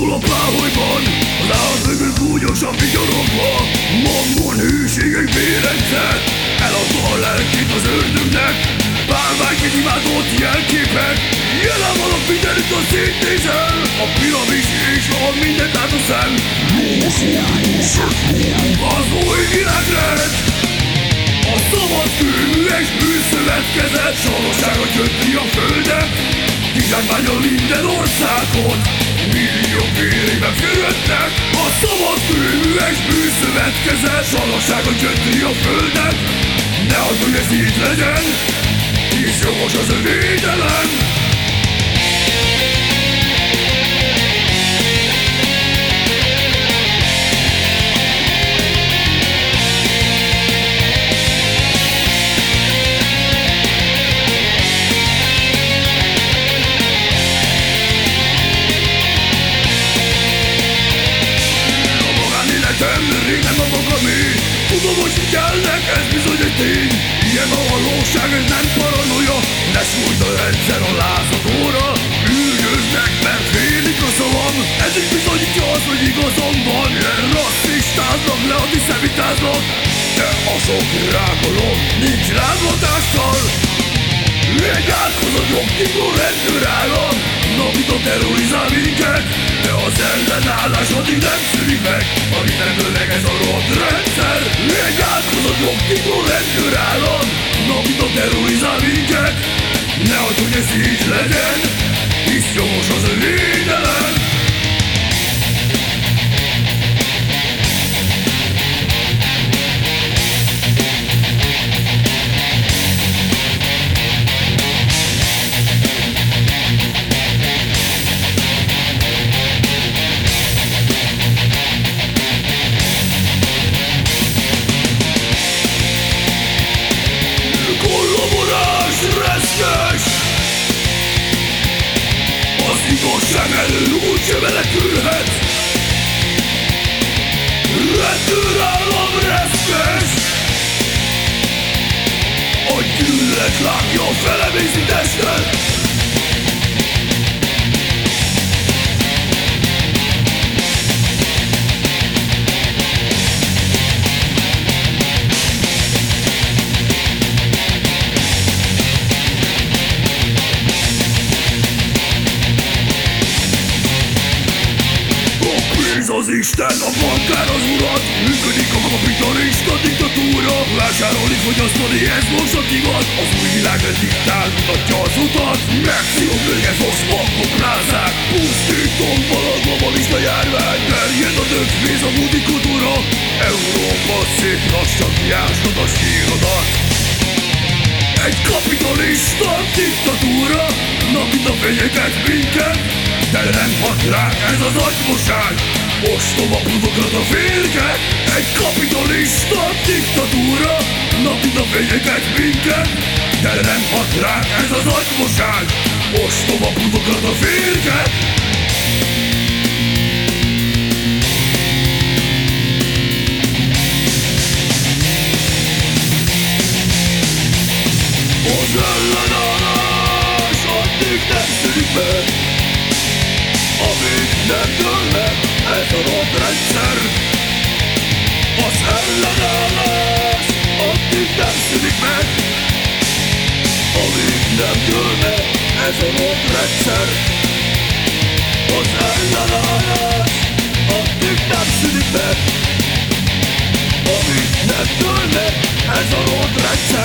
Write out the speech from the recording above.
Pusztul a páholyban. Rábögöl gúnyos a vigyoromba. Mammon hűségek béregszer Eladta a lelkét az ördögnek. Bálványként imádott jelképek Jelen van a mindenütt a szétnézel. A piramis és a mindent át a szem. Az új világrend A szabad kőmű és bűszövetkezet Sorosságot jött ki a földet Kizsákmány a minden országot Milliók vérében fürödnek A szabad kőműves bűszövetkezet Sorossága gyötri a földet. Ne add, hogy ez így legyen Hisz jogos az a Tudom, hogy figyelnek, ez bizony egy tény. Ilyen a valóság, ez nem paranoia. Ne sújt a rendszer a lázadóra Üldöznek, mert félik a szavam. Ez is bizonyítja az, hogy igazam van. Ilyen rasszistáznak, le antiszemitáznak De a sok rákolom nincs rázlatással Egy átkozott jogtigló rendőrállam Napit a terrorizál minket De az ellenállás addig nem szűnik meg. Amit nem meg ez a rott rendszer Egy átkozott jogtigló rendőrállam Napit a terrorizál minket Ne hagyd, hogy ez így legyen Hisz jogos az a igazság elől úgy sem menekülhet. Rendőrállam reszkes! A gyűlölet lángja felemészi testet az Isten, a bankár az urat. Működik a kapitalista diktatúra Vásárolni, fogyasztani, ez most a divat. Az új világ diktál, mutatja az utat. Megszívok őket, most bankok rázák. Pusztítom a globalista járvány. Terjed a dögvész, a budi kultúra Európa szép lassan kiásod a sírodat. Egy kapitalista diktatúra. Napít a fényeket minket De nem hat ránk ez az agymoság Ostoba a férgek Egy kapitalista diktatúra. Napít a fényeket minket De nem hat ránk ez az agymoság Ostoba a férgek Az ellenállás addig nem szűnik meg Amíg nem dől ez a rendszer. Az ellenállás addig nem szűnik meg. Amíg nem dől ez a rossz rendszer. Az ellenállás addig nem szűnik meg. Amíg nem dől ez a rossz rendszer